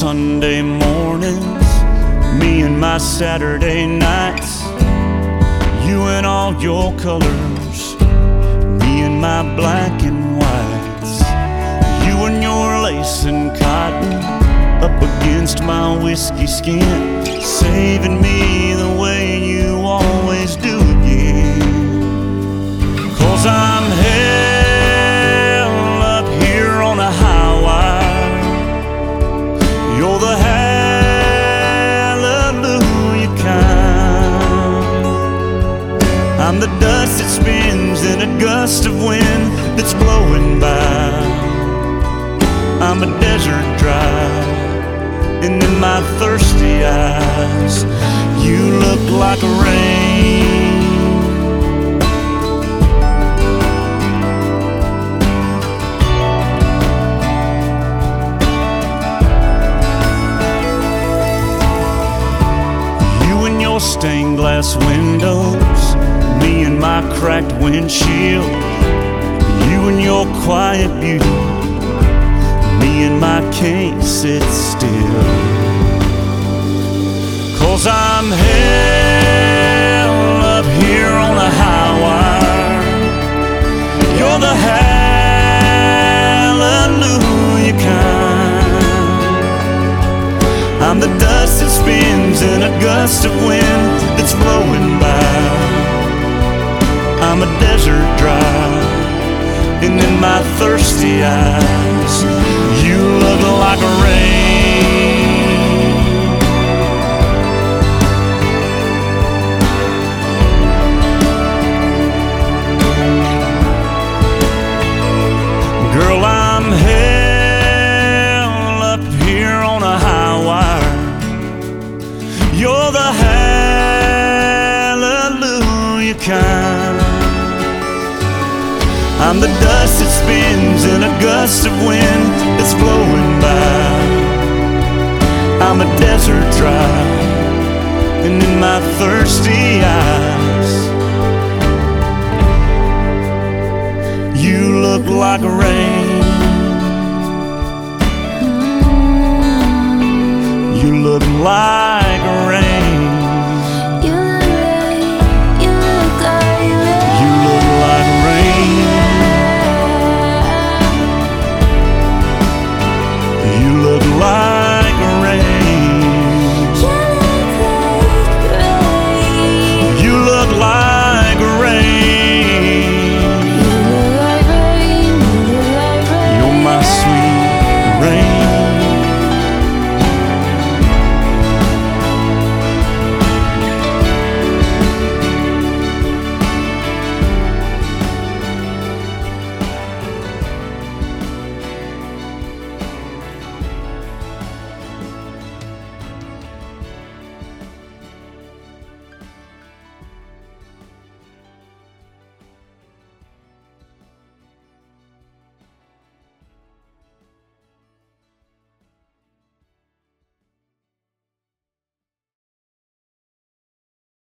Sunday mornings, me and my Saturday nights, you and all your colors, me and my black and whites, you and your lace and cotton up against my whiskey skin, saving me the way you always do again. Cause I'm gust of wind that's blowing by. I'm a desert dry, and in my thirsty eyes, you look like rain. You and your stained glass windows, me and my cracked windshield. You and your quiet beauty, me and my can't sit still. Cause I'm hell up here on the high wire. You're the hallelujah kind. I'm the dust that spins in a gust of wind that's blowing by. I'm a desert dry, and in my thirsty eyes, you look like a rain. Girl, I'm hell up here on a high wire. You're the hallelujah kind. I'm the dust that spins in a gust of wind that's blowing by. I'm a desert dry, and in my thirsty eyes, you look like rain. You look like todo ar.